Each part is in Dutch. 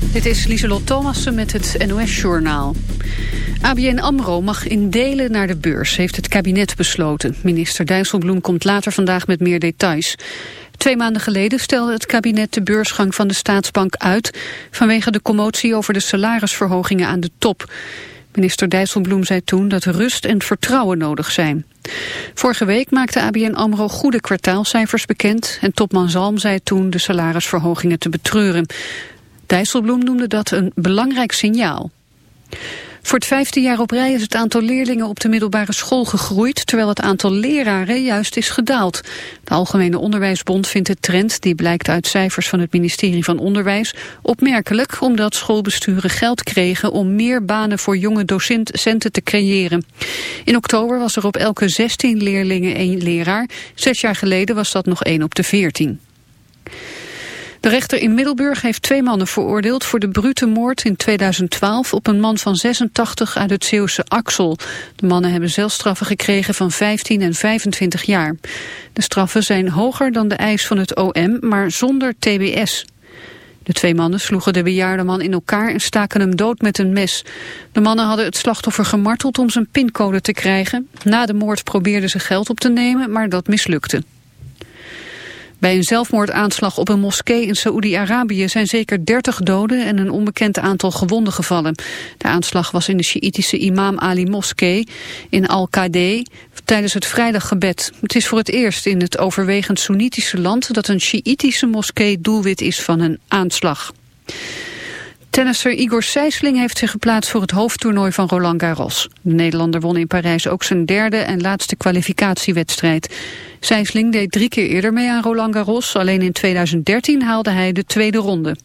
Dit is Lieselot Thomassen met het NOS-journaal. ABN AMRO mag in delen naar de beurs, heeft het kabinet besloten. Minister Dijsselbloem komt later vandaag met meer details. Twee maanden geleden stelde het kabinet de beursgang van de staatsbank uit... vanwege de commotie over de salarisverhogingen aan de top. Minister Dijsselbloem zei toen dat rust en vertrouwen nodig zijn. Vorige week maakte ABN AMRO goede kwartaalcijfers bekend... en topman Zalm zei toen de salarisverhogingen te betreuren. Dijsselbloem noemde dat een belangrijk signaal. Voor het vijfde jaar op rij is het aantal leerlingen op de middelbare school gegroeid, terwijl het aantal leraren juist is gedaald. De Algemene Onderwijsbond vindt de trend, die blijkt uit cijfers van het ministerie van Onderwijs, opmerkelijk omdat schoolbesturen geld kregen om meer banen voor jonge docenten te creëren. In oktober was er op elke 16 leerlingen één leraar, zes jaar geleden was dat nog één op de 14. De rechter in Middelburg heeft twee mannen veroordeeld voor de brute moord in 2012 op een man van 86 uit het Zeeuwse Axel. De mannen hebben zelfstraffen gekregen van 15 en 25 jaar. De straffen zijn hoger dan de eis van het OM, maar zonder TBS. De twee mannen sloegen de bejaarde man in elkaar en staken hem dood met een mes. De mannen hadden het slachtoffer gemarteld om zijn pincode te krijgen. Na de moord probeerden ze geld op te nemen, maar dat mislukte. Bij een zelfmoordaanslag op een moskee in Saoedi-Arabië zijn zeker 30 doden en een onbekend aantal gewonden gevallen. De aanslag was in de Sjiïtische Imam Ali Moskee in Al-Qadeh tijdens het vrijdaggebed. Het is voor het eerst in het overwegend Soenitische land dat een Sjiïtische moskee doelwit is van een aanslag. Tennisser Igor Sijsling heeft zich geplaatst voor het hoofdtoernooi van Roland Garros. De Nederlander won in Parijs ook zijn derde en laatste kwalificatiewedstrijd. Sijsling deed drie keer eerder mee aan Roland Garros. Alleen in 2013 haalde hij de tweede ronde.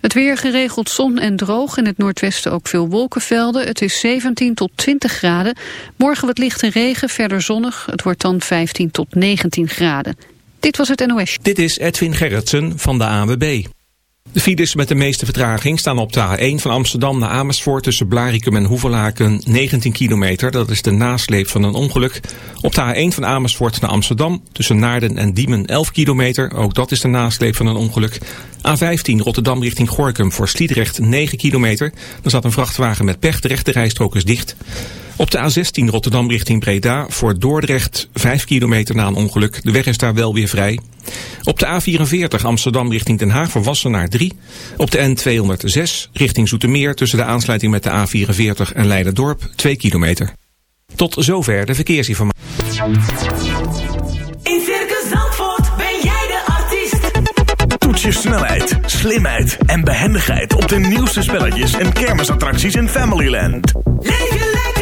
Het weer geregeld zon en droog. In het noordwesten ook veel wolkenvelden. Het is 17 tot 20 graden. Morgen wat lichte regen, verder zonnig. Het wordt dan 15 tot 19 graden. Dit was het NOS. Dit is Edwin Gerritsen van de ANWB. De files met de meeste vertraging staan op de A1 van Amsterdam naar Amersfoort tussen Blarikum en Hoevelaken 19 kilometer. Dat is de nasleep van een ongeluk. Op de A1 van Amersfoort naar Amsterdam tussen Naarden en Diemen 11 kilometer. Ook dat is de nasleep van een ongeluk. A15 Rotterdam richting Gorkum voor Sliedrecht 9 kilometer. Er zat een vrachtwagen met pech, de rechte rijstrook is dicht. Op de A16 Rotterdam richting Breda voor Dordrecht 5 kilometer na een ongeluk. De weg is daar wel weer vrij. Op de A44 Amsterdam richting Den Haag voor Wassenaar 3. Op de N206 richting Zoetermeer tussen de aansluiting met de A44 en Leiderdorp 2 kilometer. Tot zover de verkeersinformatie. In Circus Zandvoort ben jij de artiest. Toets je snelheid, slimheid en behendigheid op de nieuwste spelletjes en kermisattracties in Familyland. Leef je lekker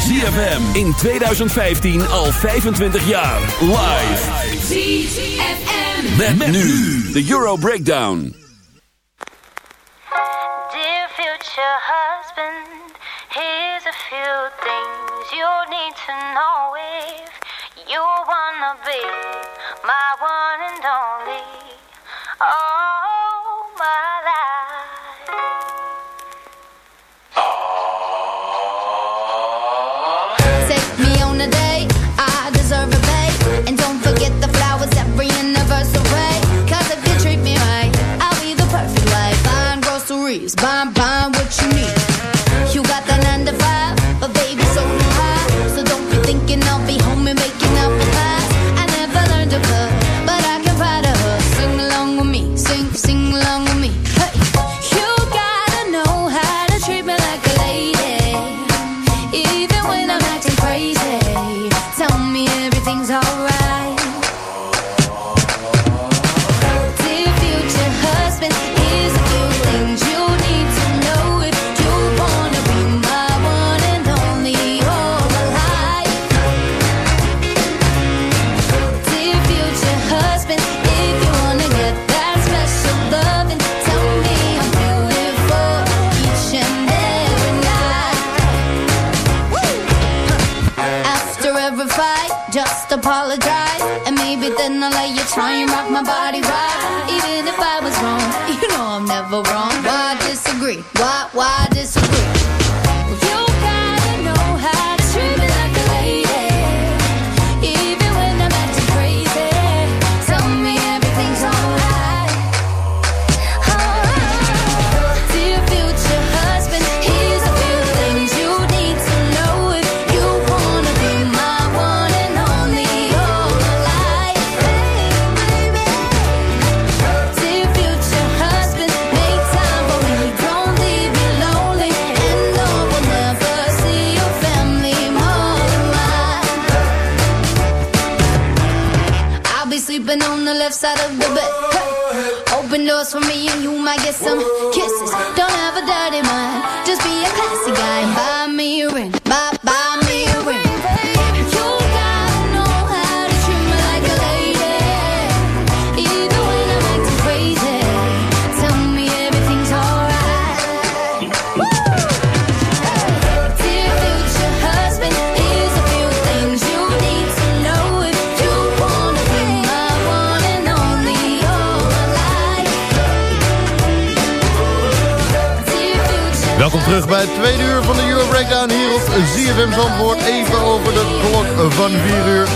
ZFM in 2015 al 25 jaar. Live. ZFM. Met, nu de Euro Breakdown. Dear future husband, here's a few things you need to know if you wanna be my one and only. Oh, my life. never wrong. Why disagree? Why, why Eh, tweede uur van de Euro Breakdown hier op ZFM Zandvoort. Even over de klok van 4 uur.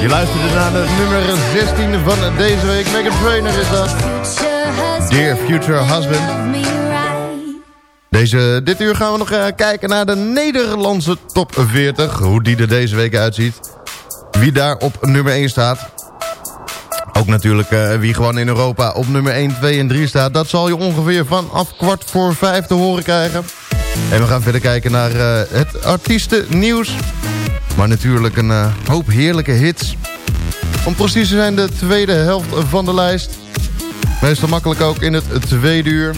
Je luistert naar de nummer 16 van deze week. Megan Trainer is dat. Dear Future Husband. Deze, dit uur gaan we nog eh, kijken naar de Nederlandse top 40. Hoe die er deze week uitziet. Wie daar op nummer 1 staat. Ook natuurlijk uh, wie gewoon in Europa op nummer 1, 2 en 3 staat. Dat zal je ongeveer vanaf kwart voor 5 te horen krijgen. En we gaan verder kijken naar uh, het artiestennieuws. Maar natuurlijk een eh, hoop heerlijke hits. Om precies te zijn de tweede helft van de lijst. Meestal makkelijk ook in het tweede uur.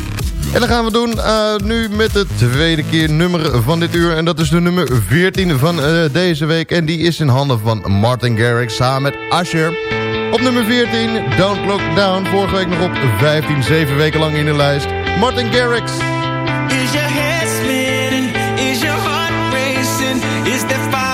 En dan gaan we doen eh, nu met de tweede keer nummer van dit uur. En dat is de nummer 14 van deze week. En die is in handen van Martin Garrix samen met Asher. Op nummer 14, Don't Look Down. Vorige week nog op 15, 7 weken lang in de lijst. Martin Garrix. Is your is the fire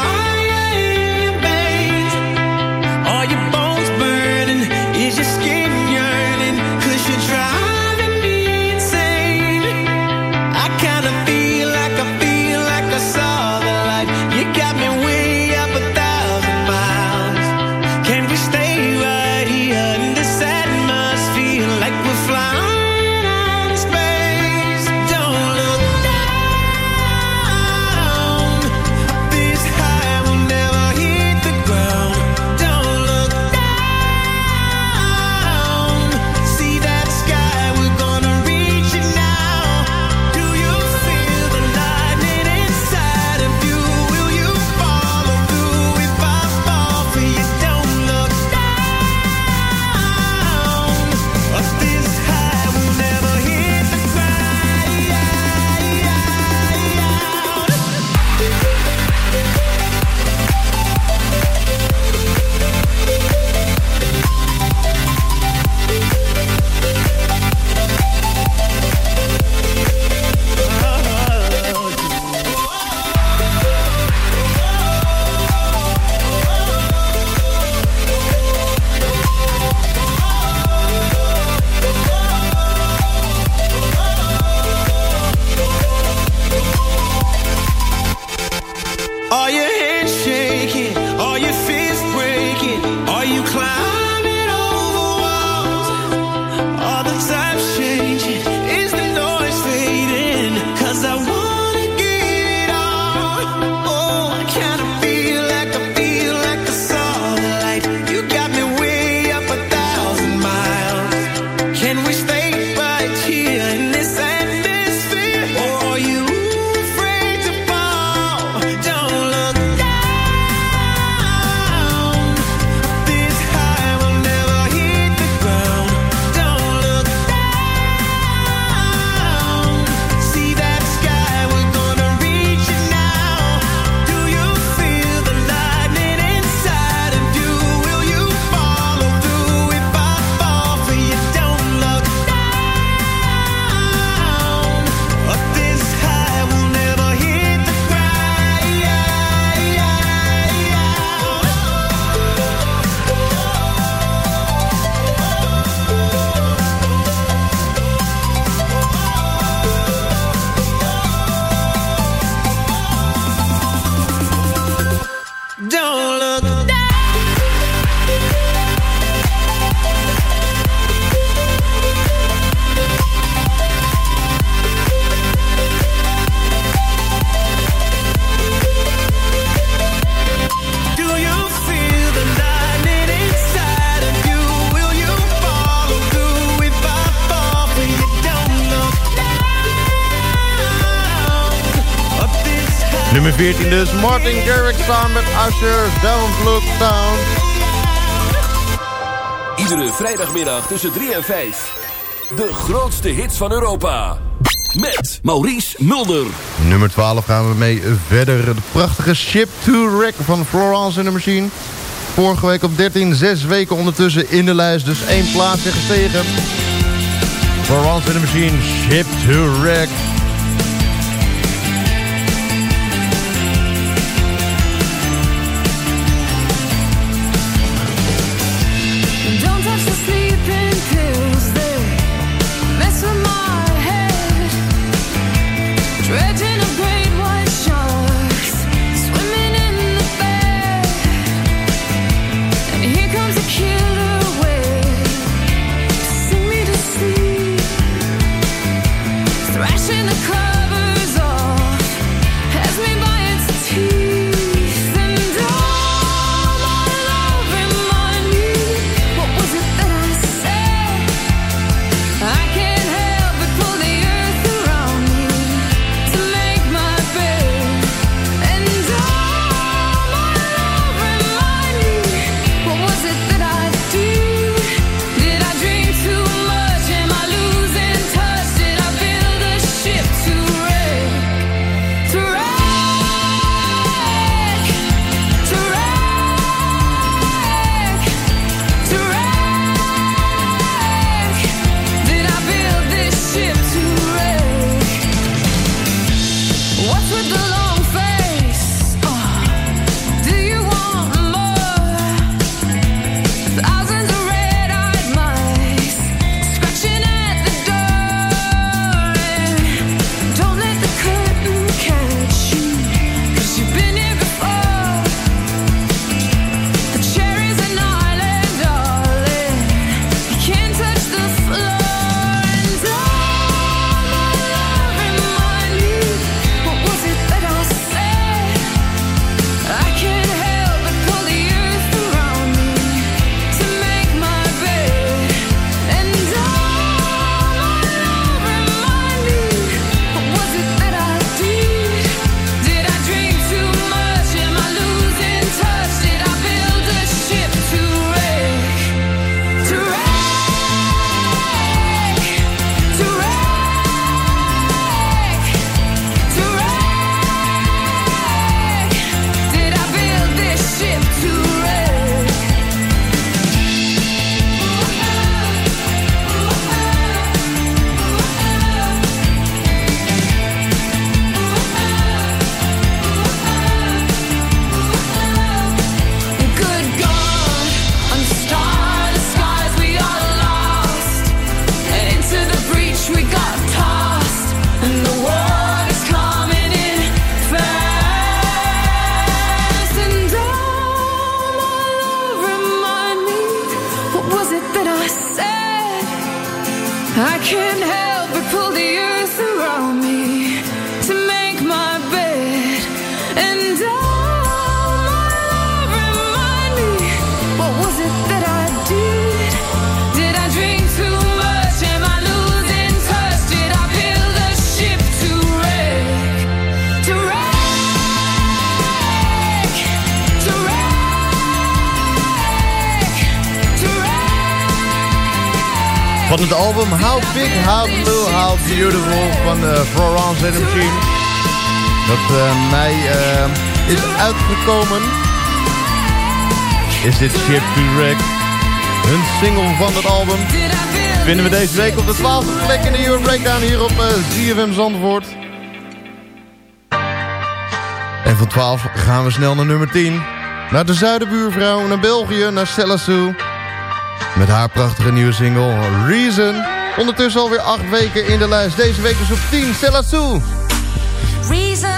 14 dus. Martin Garrix samen met Usher, Don't Look Down. Iedere vrijdagmiddag tussen 3 en 5. De grootste hits van Europa. Met Maurice Mulder. Nummer 12 gaan we mee verder. De prachtige Ship to Wreck van Florence in the Machine. Vorige week op 13, 6 weken ondertussen in de lijst. Dus één plaatsje gestegen. Florence in the Machine, Ship to Wreck. Van het album How Big, How Blue, How Beautiful van eh, de Florence and Machine. Dat uh, mij eh, is uitgekomen. Is dit Ship Direct. Hun single van het album. Vinden we deze week op de 12e plek in de Euro Breakdown hier op ZFM Zandvoort. En van 12 gaan we snel naar nummer 10. Naar de zuidenbuurvrouw, naar België, naar Celassou. Met haar prachtige nieuwe single Reason. Ondertussen alweer acht weken in de lijst. Deze week is op 10 Stella Reason.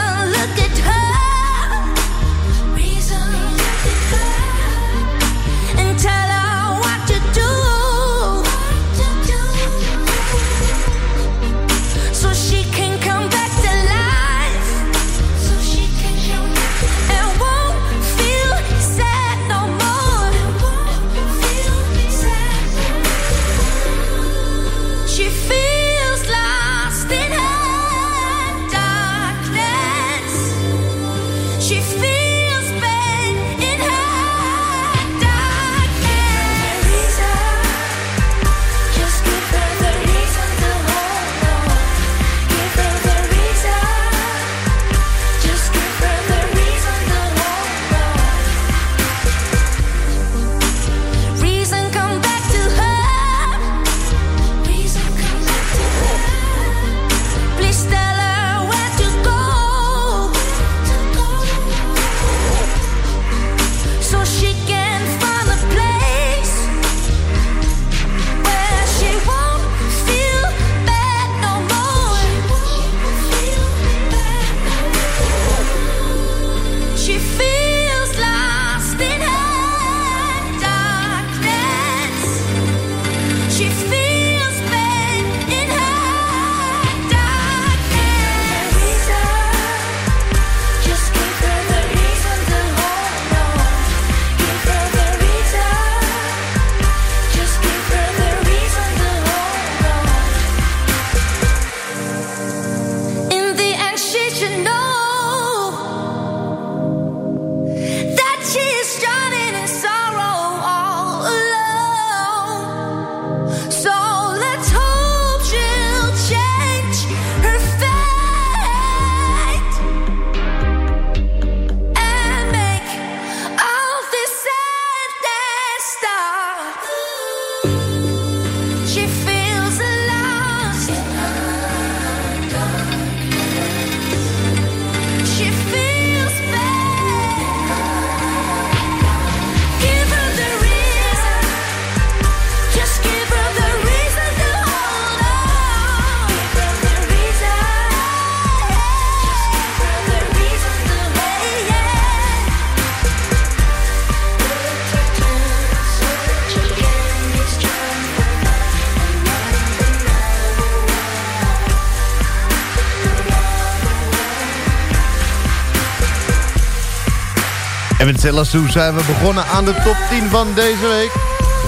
Met Sue zijn we begonnen aan de top 10 van deze week.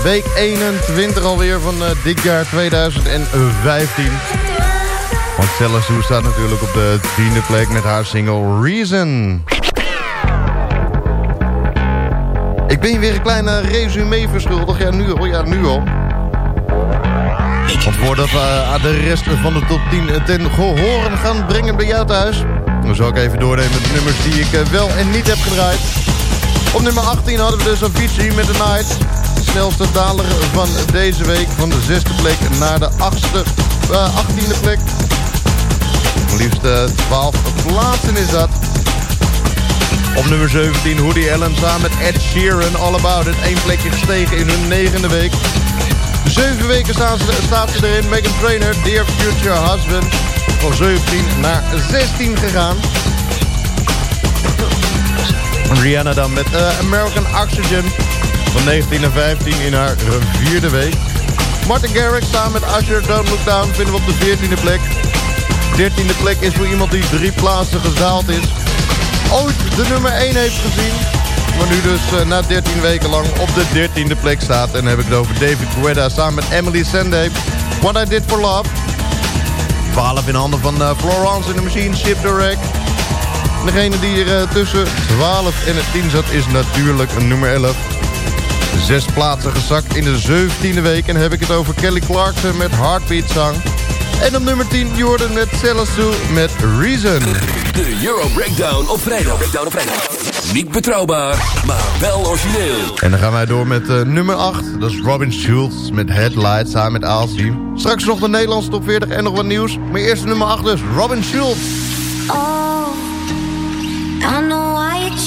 Week 21 alweer van eh, dit jaar 2015. Want Sue staat natuurlijk op de tiende plek met haar single Reason. Ik ben je weer een kleine resume verschuldigd. Ja, nu al. Ja, nu al. Want voordat we de rest van de top 10 ten gehoren gaan brengen bij jou thuis... dan zal ik even doornemen de nummers die ik eh, wel en niet heb gedraaid. Op nummer 18 hadden we dus Avicii met The Night. De snelste daler van deze week. Van de zesde plek naar de achtste, eh, achttiende plek. Maar liefst eh, 12 plaatsen is dat. Op nummer 17 Hoodie Allen samen met Ed Sheeran. All About It. Eén plekje gestegen in hun negende week. Zeven weken staan ze, staat ze erin. Megan Trainer, Dear Future Husband. Van 17 naar 16 gegaan. Rihanna dan met eh, American Oxygen. Van 19 naar 15 in haar vierde week. Martin Garrix samen met Usher, Don't Look Down vinden we op de 14e plek. 13e plek is voor iemand die drie plaatsen gedaald is. Ooit de nummer 1 heeft gezien. Maar nu dus eh, na 13 weken lang op de 13e plek staat. En dan heb ik het over David Guetta samen met Emily Sande. What I Did For Love. 12 in handen van eh, Florence in de Machine, Ship Wreck. En Degene die er eh, tussen 12 en het 10 zat is natuurlijk een nummer 11. Zes plaatsen gezakt in de 17e week. En dan heb ik het over Kelly Clarkson met Heartbeat Song. En op nummer 10 Jordan met Cellas met Reason. De Euro Breakdown op vrijdag. Breakdown op vrijdag. Niet betrouwbaar, maar wel origineel. En dan gaan wij door met eh, nummer 8. Dat is Robin Schulz met Headlights samen met Aalsy. Straks nog de Nederlandse top 40 en nog wat nieuws. Maar eerst nummer 8 dus, Robin Schulz. Oh,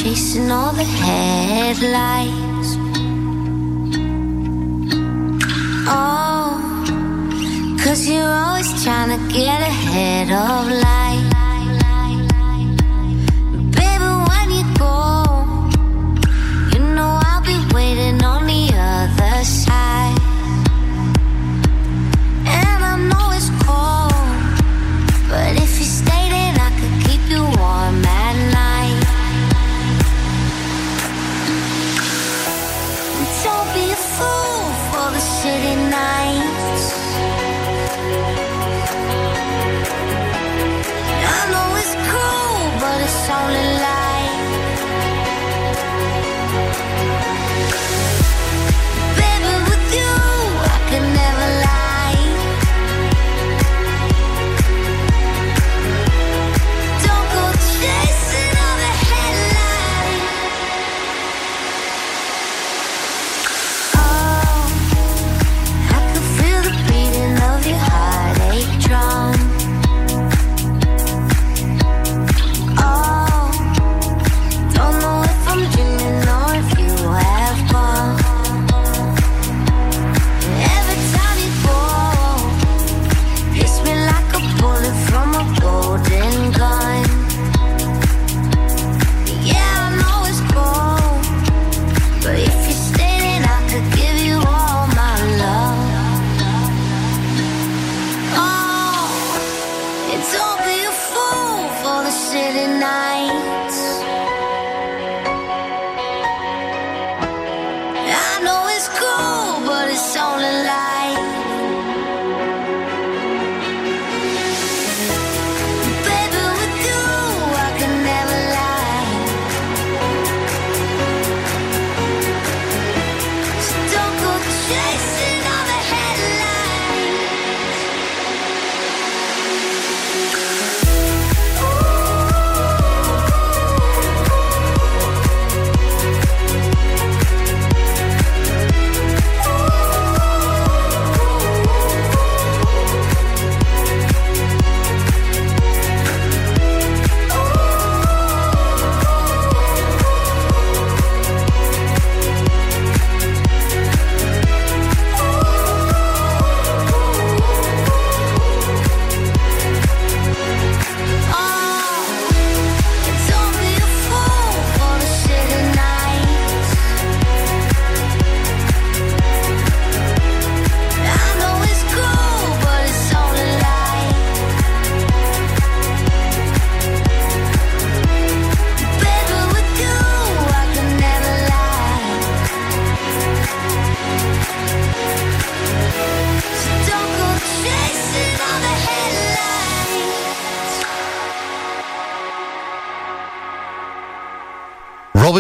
chasing all the headlights. Oh, cause you're always trying to get ahead of life.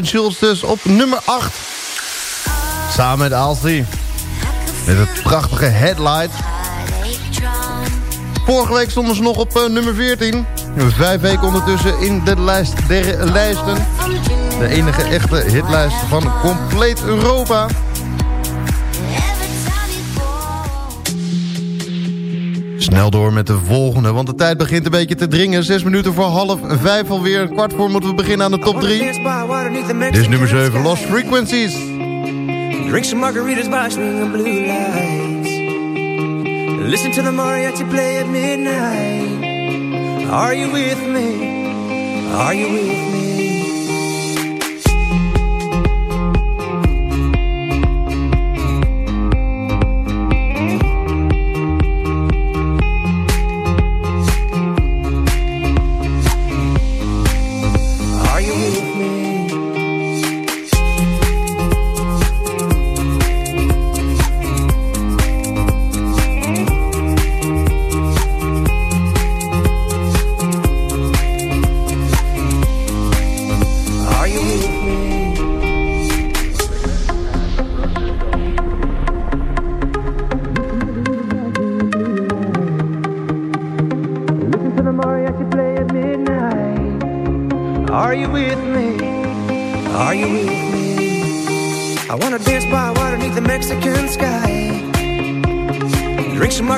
Schulz dus op nummer 8. Samen met Aalstie. Met het prachtige Headlight. Vorige week stonden ze nog op eh, nummer 14. Vijf weken ondertussen in de lijst der lijsten. De enige echte hitlijst van compleet Europa. Snel door met de volgende, want de tijd begint een beetje te dringen. Zes minuten voor half vijf alweer. Een kwart voor moeten we beginnen aan de top 3. Dit is nummer 7, Lost Frequencies. Drink some margaritas by swinging blue lights. Listen to the mariachi play at midnight. Are you with me? Are you with me?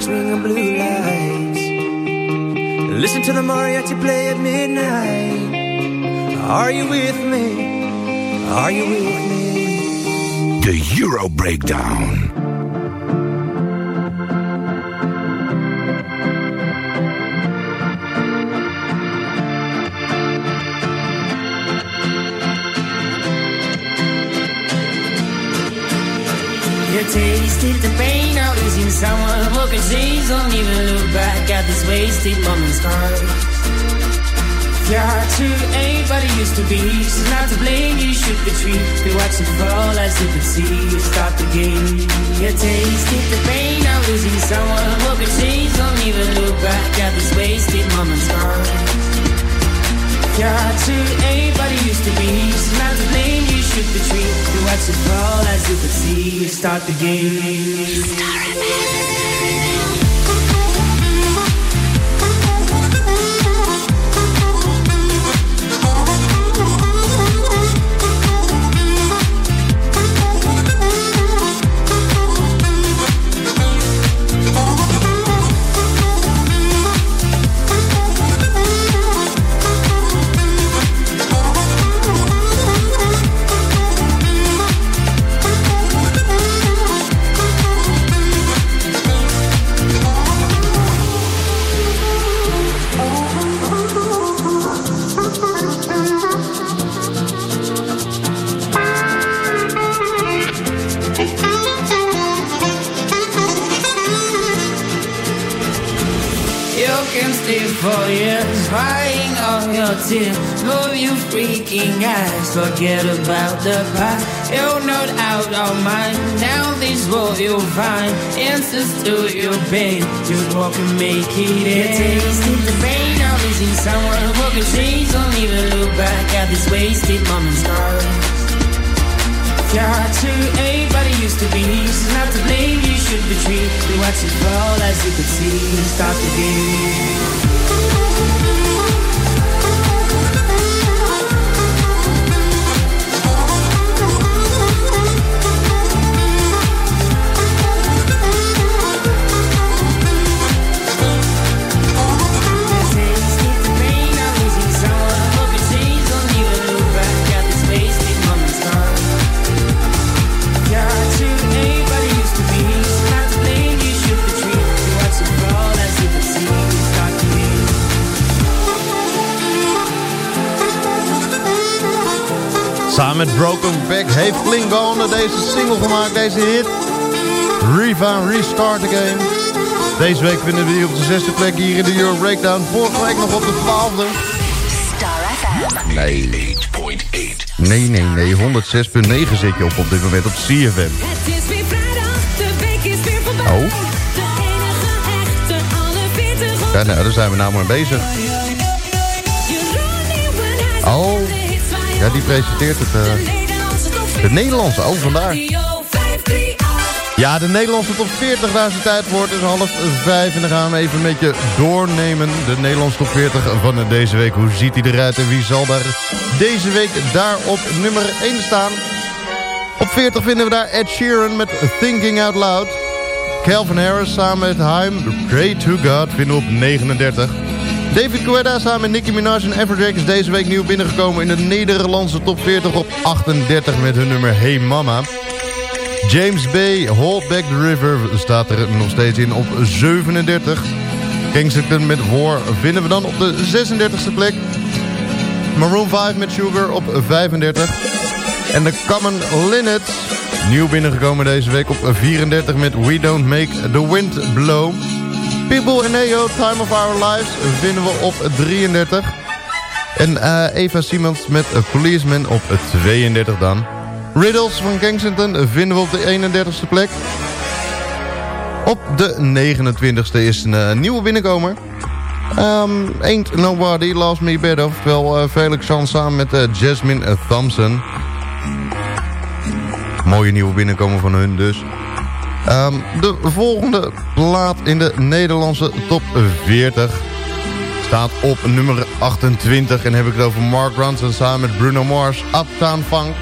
Margaritas by swinging blue lights. Listen to the mariachi play at midnight. Are you with me? Are you with me? The Euro Breakdown. Tasted the pain of losing someone could change. Don't even look back at this wasted moment's gone. You're true, ain't what it used to be. She's not to blame, you should retreat. We watch it fall as you could see. You start the game. You tasted the pain of losing someone could change. Don't even look back at this wasted moment's gone. You're what it used to be. She's not to blame, you should retreat. We watch it fall as you could see. You start the game. You forget about the past. You're not out of mind. Now this world you'll find answers to your pain. Just walk and make it end. Tasting the pain of losing someone who can change. Don't even look back at this wasted moment's gone. You're true, ain't what it used to be. She's not to blame, you should retreat. We watch it fall as you could see. Start the game. Met Broken Back heeft onder deze single gemaakt, deze hit. Riva Restart Again. Deze week vinden we die op de zesde plek hier in de Euro Breakdown. Vorige week nog op de twaalfde. Star FM. Nee. Nee, nee, nee. 106.9 zit je op op dit moment op CFM. Het is weer vrijdag, de week is weer voorbij. Oh. De enige echte, alle 40 op Ja, nou, daar zijn we nou maar bezig. Oh. Ja, die presenteert het. eh, de Nederlandse, oh, vandaar. Ja, de Nederlandse top 40, daar is het tijd. Het is half vijf en dan gaan we even met je doornemen. De Nederlandse top 40 van deze week. Hoe ziet hij eruit en wie zal daar deze week daar op nummer 1 staan? Op 40 vinden we daar Ed Sheeran met Thinking Out Loud. Calvin Harris samen met Haim, Pray to God, vinden we op 39. David Guetta samen met Nicki Minaj en Everjack is deze week nieuw binnengekomen in de Nederlandse top 40 op 38 met hun nummer Hey Mama. James Bay, Hold Back the River, staat er nog steeds in op 37. Kensington met War vinden we dan op de 36e plek. Maroon 5 met Sugar op 35. En de Common Linnets, nieuw binnengekomen deze week op 34 met We Don't Make the Wind Blow. People in Neo, Time of Our Lives vinden we op 33. En eh, Eva Simons met A Policeman op 32 dan. Riddles van Kensington vinden we op de 31ste plek. Op de 29ste is een eh, nieuwe binnenkomer. Um, Ain't Nobody Loves Me Better. Oftewel eh, Felix Jean samen met Jasmine Thompson. Mooie nieuwe binnenkomer van hun dus. Ehm, de volgende plaat in de Nederlandse top 40 staat op nummer 28. En heb ik het over Mark Ronson samen met Bruno Mars, Uptown Funk.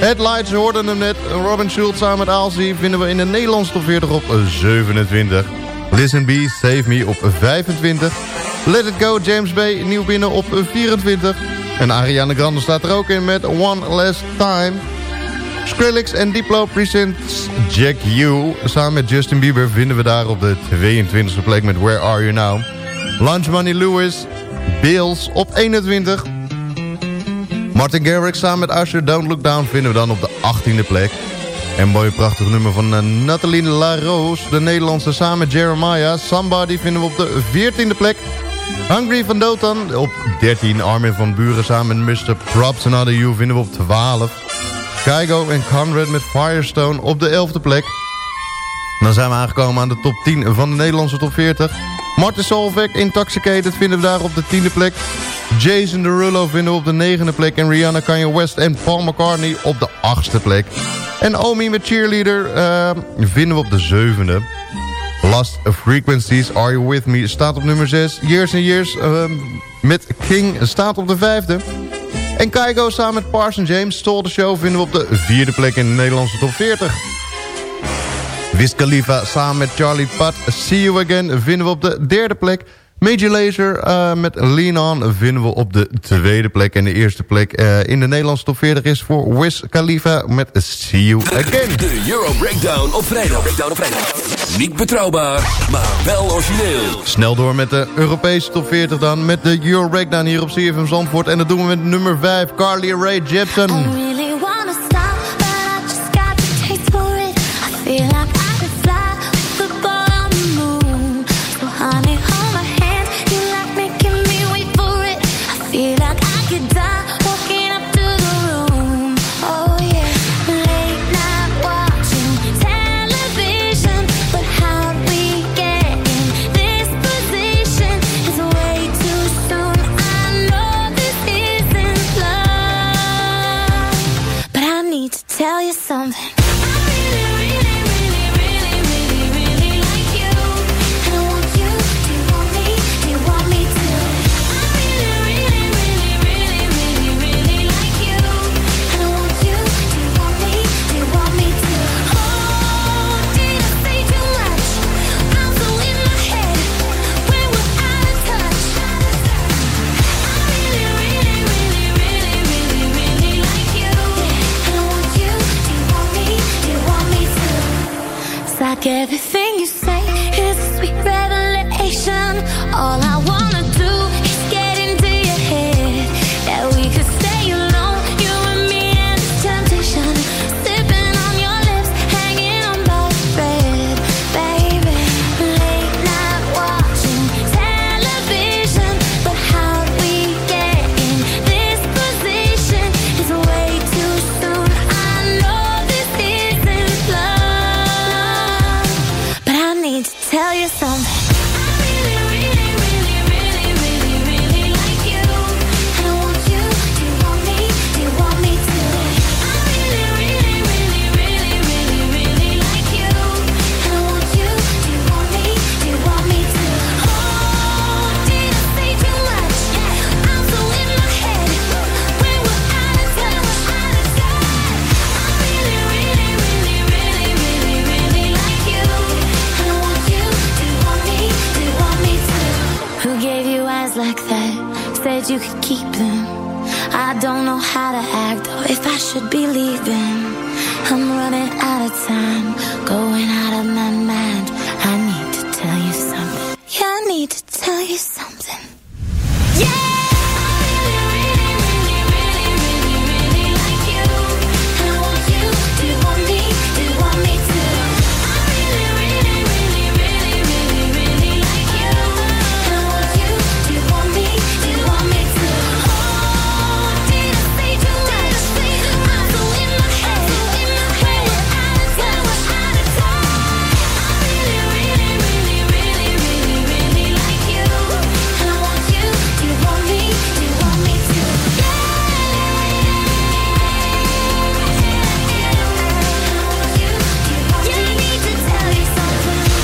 Headlights hoorden hem net. Robin Schultz samen met Alzi vinden we in de Nederlandse top 40 op 27. Listen B, Save Me op 25. Let It Go, James Bay, nieuw binnen op 24. En Ariana Grande staat er ook in met One Last Time. Skrillex en Diplo presents Jack U. Samen met Justin Bieber vinden we daar op de 22e plek met Where Are You Now. Lunch Money Lewis, Bills op 21. Martin Garrix samen met Usher, Don't Look Down vinden we dan op de 18e plek. En mooi prachtig nummer van uh, Nathalie LaRose, de Nederlandse samen met Jeremiah. Somebody vinden we op de 14e plek. Hungry van Dotan op 13. Armin van Buren samen met Mr. Props Another You vinden we op 12. Kygo en Conrad met Firestone op de 11e plek. Dan zijn we aangekomen aan de top 10 van de Nederlandse top 40. Martin Solveig, Intoxicated vinden we daar op de 10e plek. Jason Derulo vinden we op de 9e plek. En Rihanna, Kanye West en Paul McCartney op de 8e plek. En Omi met Cheerleader eh, vinden we op de 7e. Last Frequencies, Are You With Me staat op nummer 6. Years and Years eh, met King staat op de 5e. En Kygo samen met Parson James, Stole the Show, vinden we op de vierde plek in de Nederlandse top 40. Wiz Khalifa samen met Charlie Putt, See You Again, vinden we op de derde plek. Major Lazer eh, met Lean On vinden we op de tweede plek. En de eerste plek eh, in de Nederlandse top 40 is voor Wiz Khalifa met See You Again. De Euro Breakdown op vrijdag. Breakdown op vrijdag. Niet betrouwbaar, maar wel origineel. Snel door met de Europese top 40 dan. Met de Euro Breakdown hier op CFM Zandvoort. En dat doen we met nummer 5, Carly Rae Jepsen. I really wanna stop, but I just got the taste for it. I feel like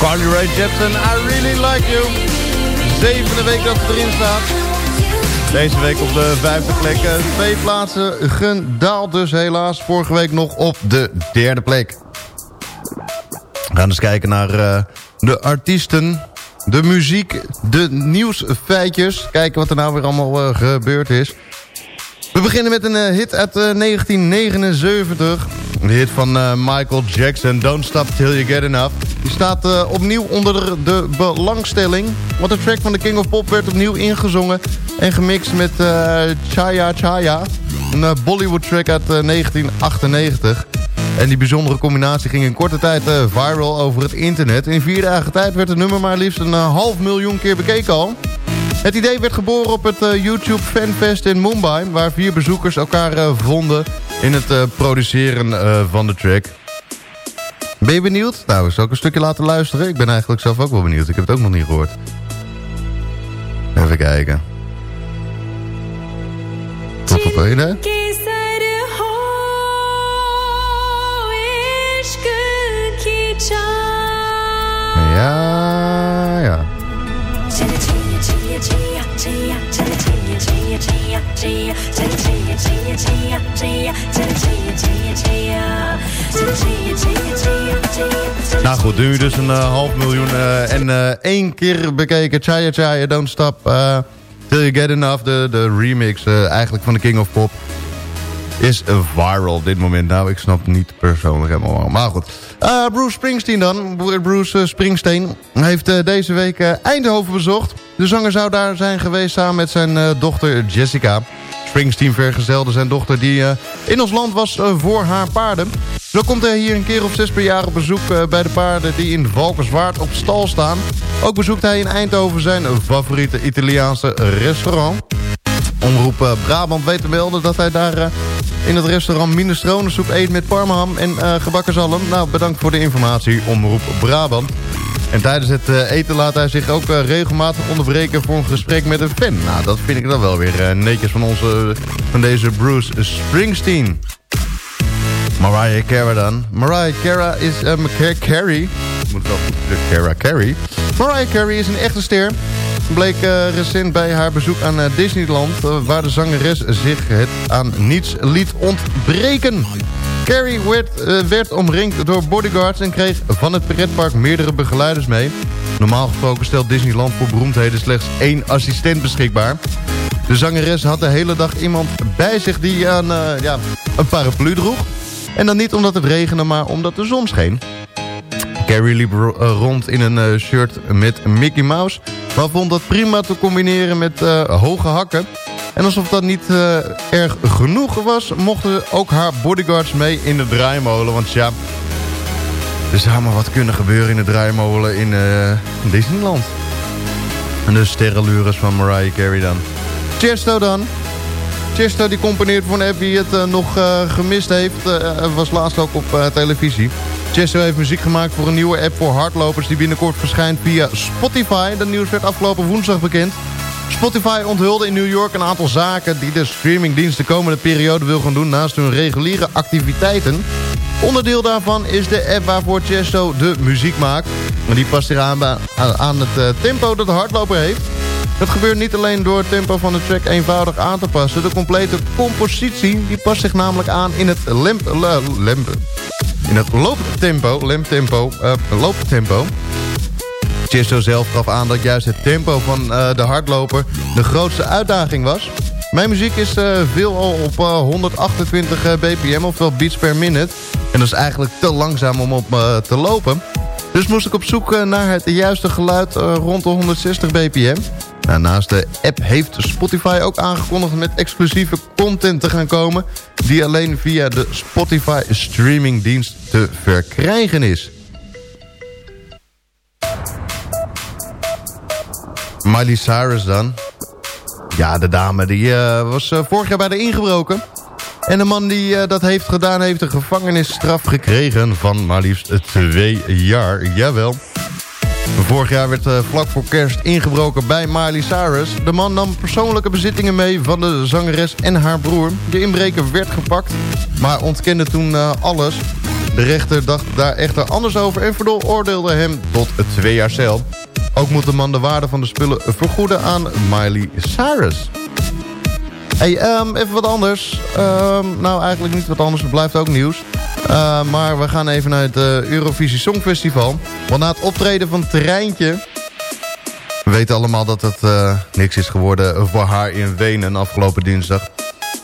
Carly Rae Jepsen, I really like you. Zevende week dat ze erin staat. Deze week op de vijfde plek. Eh, Twee plaatsen gedaald dus helaas. Vorige week nog op de derde plek. We gaan eens kijken naar eh, de artiesten, de muziek, de nieuwsfeitjes. Kijken wat er nou weer allemaal eh, gebeurd is. We beginnen met een hit uit eh, 1979. De hit van eh, Michael Jackson, Don't Stop Till You Get Enough. Die staat eh, opnieuw onder de belangstelling. Want de track van de King of Pop werd opnieuw ingezongen... en gemixt met eh, Chaya Chaya. Een Bollywood track uit eh, 1998. En die bijzondere combinatie ging in korte tijd viral over het internet. In vier dagen tijd werd het nummer maar liefst een half miljoen keer bekeken al. Het idee werd geboren op het YouTube Fanfest in Mumbai... waar vier bezoekers elkaar vonden in het eh, produceren eh, van de track. Ben je benieuwd? Nou, zal ik een stukje laten luisteren? Ik ben eigenlijk zelf ook wel benieuwd. Ik heb het ook nog niet gehoord. Even kijken. Tot op één, hè? Ja, Nou goed, nu dus een eh, half miljoen eh, en eh, één keer bekeken. Chaya Chaya, Don't Stop eh, Till You Get Enough. De, de remix eh, eigenlijk van de King of Pop. Is viral op dit moment. Nou, ik snap niet persoonlijk helemaal waarom. Maar goed. Eh, Bruce Springsteen dan. Bruce eh, Springsteen heeft eh, deze week Eindhoven bezocht. De zanger zou daar zijn geweest samen met zijn dochter Jessica. Springsteen vergezelde zijn dochter die in ons land was voor haar paarden. Zo komt hij hier een keer of zes per jaar op bezoek bij de paarden die in Valkenswaard op stal staan. Ook bezoekt hij in Eindhoven zijn favoriete Italiaanse restaurant. Omroep eh, Brabant weet te melden dat hij daar eh, in het restaurant minestronensoep eet met parmaham en eh, gebakken zalm. Nou, bedankt voor de informatie, Omroep Brabant. En tijdens het eten laat hij zich ook regelmatig onderbreken voor een gesprek met een fan. Nou, dat vind ik dan wel weer netjes van, onze, van deze Bruce Springsteen. Mariah Carey dan. Mariah Carey is... Ca- Carey. Ik moet wel goed Cara Carey. Mariah Carey is een echte ster. Bleek eh, recent bij haar bezoek aan eh, Disneyland... eh, waar de zangeres zich het aan niets liet ontbreken. Carrie werd, werd omringd door bodyguards en kreeg van het pretpark meerdere begeleiders mee. Normaal gesproken stelt Disneyland voor beroemdheden slechts één assistent beschikbaar. De zangeres had de hele dag iemand bij zich die eh, ja, een paraplu droeg. En dan niet omdat het regende, maar omdat de zon scheen. Carrie liep eh, rond in een eh, shirt met Mickey Mouse... maar vond dat prima te combineren met eh, hoge hakken. En alsof dat niet erg genoeg was... mochten ook haar bodyguards mee in de draaimolen. Want ja, er zou maar wat kunnen gebeuren in de draaimolen in Disneyland. En de sterrenlures van Mariah Carey dan. Chesto dan. Chesto die componeert voor een app wie het eh, nog eh, gemist heeft. eh, was laatst ook op televisie. Chesto heeft muziek gemaakt voor een nieuwe app voor hardlopers... die binnenkort verschijnt via Spotify. Dat nieuws werd afgelopen woensdag bekend. Spotify onthulde in New York een aantal zaken... die de streamingdienst de komende periode wil gaan doen... naast hun reguliere activiteiten. Onderdeel daarvan is de app waarvoor Chesto de muziek maakt. Die past zich aan, aan het tempo dat de hardloper heeft. Dat gebeurt niet alleen door het tempo van de track eenvoudig aan te passen. De complete compositie die past zich namelijk aan in het lemp, le- lemp, in het looptempo, lemptempo, eh, looptempo Chisto zelf gaf aan dat juist het tempo van eh, de hardloper de grootste uitdaging was. Mijn muziek is uh, veelal op uh, 128 bpm, oftewel beats per minute. En dat is eigenlijk te langzaam om op uh, te lopen. Dus moest ik op zoek naar het juiste geluid rond de 160 bpm. Naast de app heeft Spotify ook aangekondigd met exclusieve content te gaan komen... die alleen via de Spotify streamingdienst te verkrijgen is. Miley Cyrus dan. Ja, de dame die uh, was uh, vorig jaar bij de ingebroken. En de man die uh, dat heeft gedaan heeft een gevangenisstraf gekregen van maar liefst twee jaar. Jawel. Vorig jaar werd vlak voor kerst ingebroken bij Miley Cyrus. De man nam persoonlijke bezittingen mee van de zangeres en haar broer. De inbreker werd gepakt, maar ontkende toen alles. De rechter dacht daar echter anders over en veroordeelde hem tot twee jaar cel. Ook moet de man de waarde van de spullen vergoeden aan Miley Cyrus. Hey, um, even wat anders. Um, nou, eigenlijk niet wat anders. Het blijft ook nieuws. Uh, maar we gaan even naar het uh, Eurovisie Songfestival. Want na het optreden van Treintje... We weten allemaal dat het uh, niks is geworden voor haar in Wenen afgelopen dinsdag.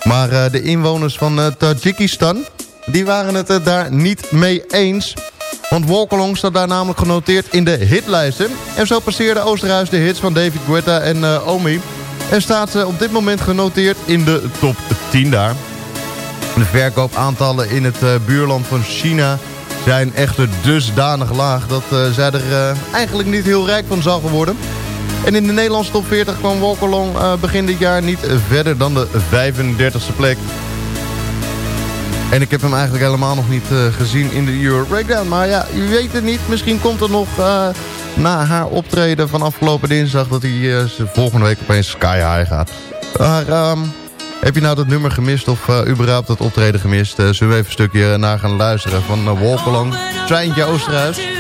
Maar de inwoners van Tajikistan... die waren het daar niet mee eens... Want Walkalong staat daar namelijk genoteerd in de hitlijsten. En zo passeerde Oosterhuis de hits van David Guetta en Omi. En staat ze op dit moment genoteerd in de top 10 daar. De verkoopaantallen in het uh, buurland van China zijn echter dusdanig laag... dat uh, zij er eigenlijk niet heel rijk van zal worden. En in de Nederlandse top 40 kwam Walkalong begin dit jaar niet verder dan de 35e plek. En ik heb hem eigenlijk helemaal nog niet gezien in de Euro Breakdown. Maar ja, je weet het niet. Misschien komt er nog na haar optreden van afgelopen dinsdag... dat hij uh, volgende week opeens sky high gaat. Maar um, heb je nou dat nummer gemist of überhaupt dat optreden gemist? zullen we even een stukje naar gaan luisteren van Walk Along. Treintje Oosterhuis.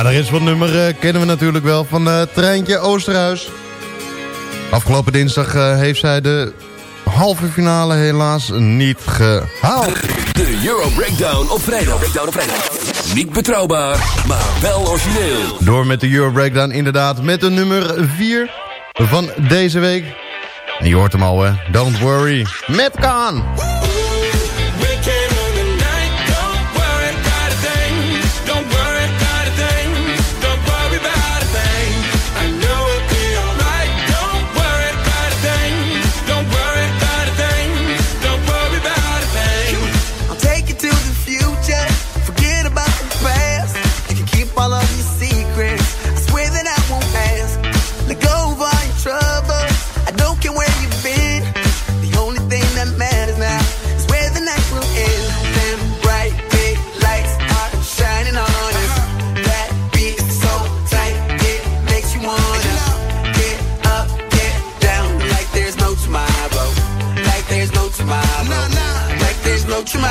Nou, daar is wat nummer uh, kennen we natuurlijk wel van uh, Treintje Oosterhuis. Afgelopen dinsdag uh, heeft zij de halve finale helaas niet gehaald. De Euro Breakdown op vrijdag. Breakdown op vrijdag. Niet betrouwbaar, maar wel origineel. Door met de Euro Breakdown inderdaad met de nummer 4 van deze week. En je hoort hem al hè, Don't Worry, met Kaan. to my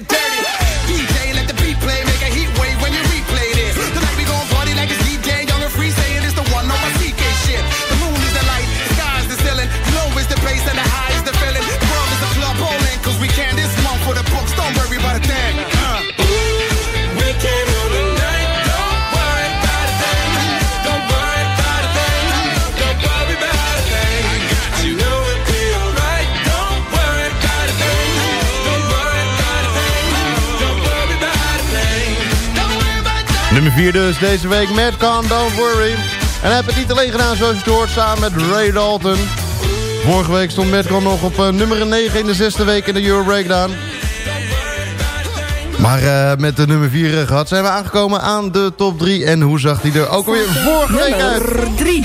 get dirty. Weer dus deze week met Don't Worry. En hij heeft het niet alleen gedaan zoals je het hoort, samen met Ray Dalton. Vorige week stond Metcon nog op eh, nummer 9 in de zesde week in de Euro Breakdown. Maar eh, met de nummer 4 eh, gehad zijn we aangekomen aan de top 3. En hoe zag hij er ook weer vorige week uit? Nummer 3.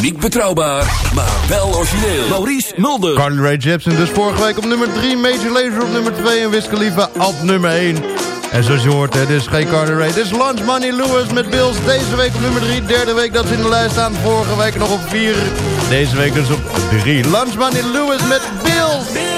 Niet betrouwbaar, maar wel origineel. Maurice Mulder. Carly Rae Jepsen dus vorige week op nummer 3. Major Lazer op nummer 2 en Wiz Khalifa op nummer 1. En zoals je hoort, het is geen Carly Rae. Dit is Lunch Money Lewis met Bills. Deze week op nummer 3. Derde week dat ze in de lijst staan. Vorige week nog op 4. Deze week dus op 3. Lunch Money Lewis met Bills.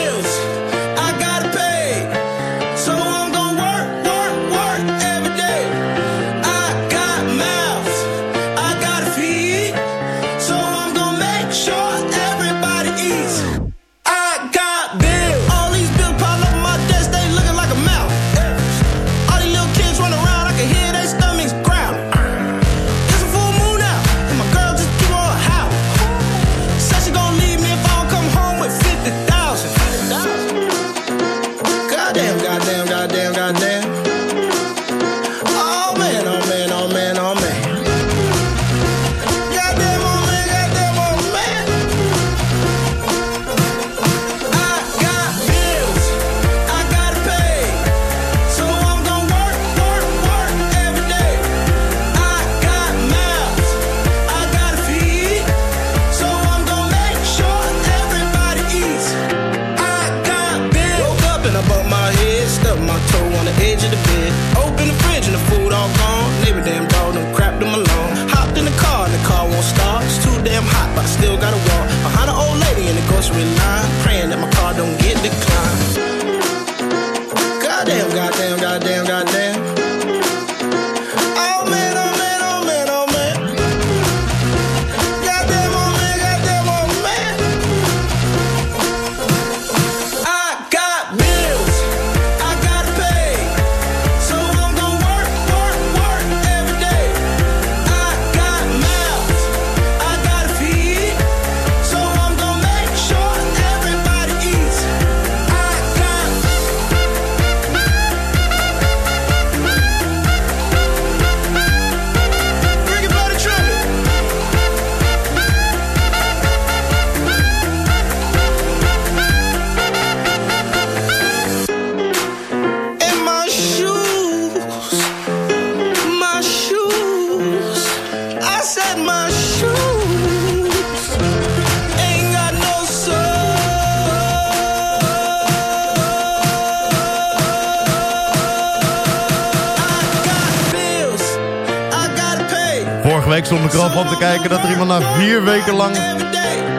Te kijken dat er iemand na vier weken lang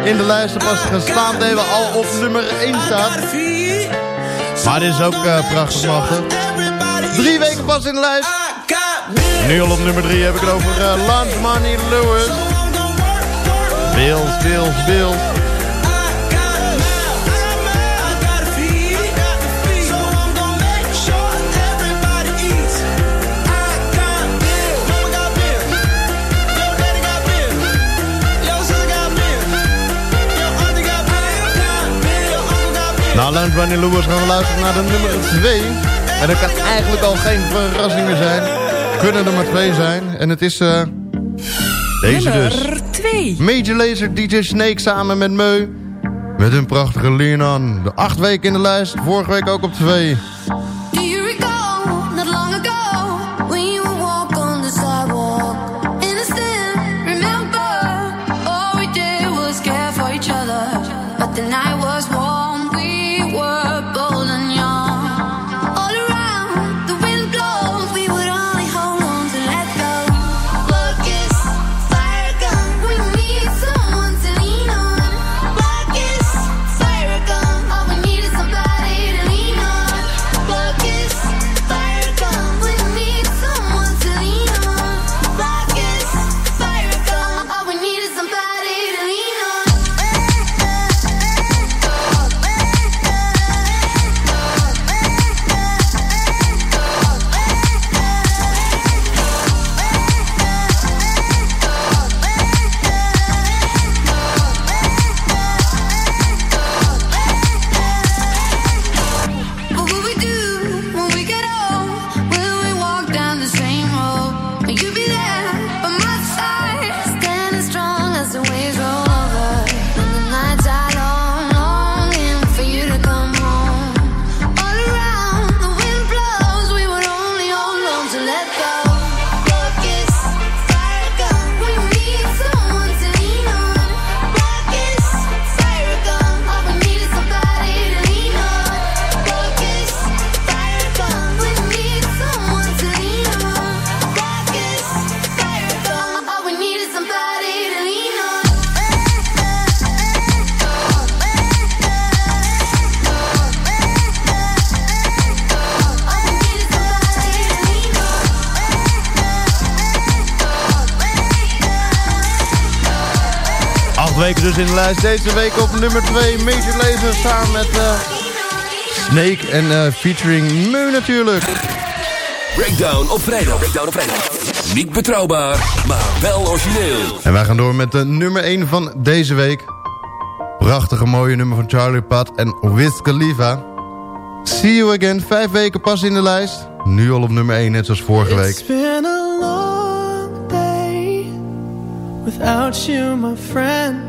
in de lijsten pas gestaan hebben al op nummer 1 staat. Maar dit is ook eh, prachtig machtig. Drie weken pas in de lijst. Nu al op nummer 3 heb ik het over uh, Money Lewis. Bills, Bills, Bills. Alan Bunny Lewis gaan we luisteren naar de nummer 2. En dat kan eigenlijk al geen verrassing meer zijn. Kunnen er maar twee zijn. En het is... Eh, deze dus. Nummer 2. Major Laser DJ Snake samen met Meu. Met een prachtige Lienan. De acht weken in de lijst. Vorige week ook op 2. Dus in de lijst. Deze week op nummer 2. Major Lazer samen met eh, Snake en eh, featuring Meu natuurlijk. Breakdown op vrijdag. Breakdown op vrijdag. Niet betrouwbaar, maar wel origineel. En wij gaan door met de nummer 1 van deze week. Prachtige mooie nummer van Charlie Pat en Wiz Khalifa. See You Again, vijf weken pas in de lijst. Nu al op nummer 1, net zoals vorige It's week. been a long day without you, my friend.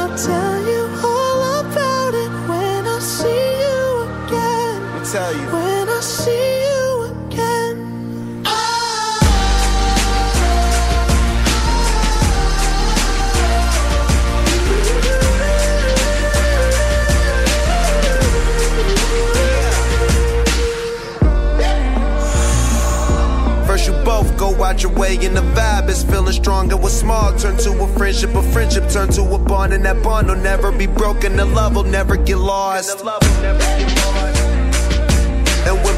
tell you. When I see you again. First you both go out your way and the vibe is feeling strong, and what's small turn to a friendship, a friendship turn to a bond, and that bond will never be broken, the love will never get lost.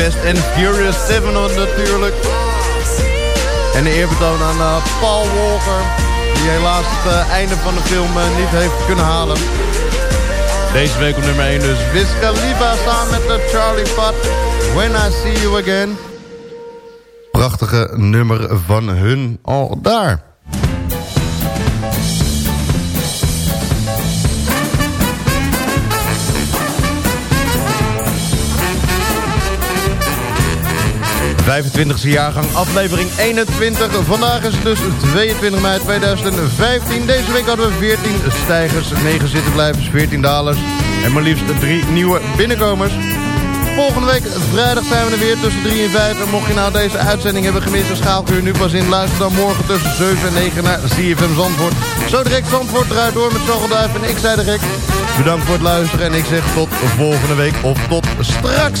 Fast and Furious 7 natuurlijk. En de eerbetoon aan eh, Paul Walker. Die helaas het eh, einde van de film eh, niet heeft kunnen halen. Deze week op nummer 1 dus Wiz Khalifa samen met de Charlie Puth. When I See You Again. Prachtige nummer van hun al daar. 25e jaargang, aflevering 21. Vandaag is het dus 22 mei 2015. Deze week hadden we 14 stijgers, 9 zittenblijvers, 14 dalers en maar liefst 3 nieuwe binnenkomers. Volgende week vrijdag zijn we er weer tussen 3 en 5. En mocht je nou deze uitzending hebben gemist, schakel je nu pas in. Luister dan morgen tussen 7 en 9 naar CFM Zandvoort. Zo direct Zandvoort eruit door met Zoggelduif en ik zei direct. Bedankt voor het luisteren en ik zeg tot volgende week of tot straks.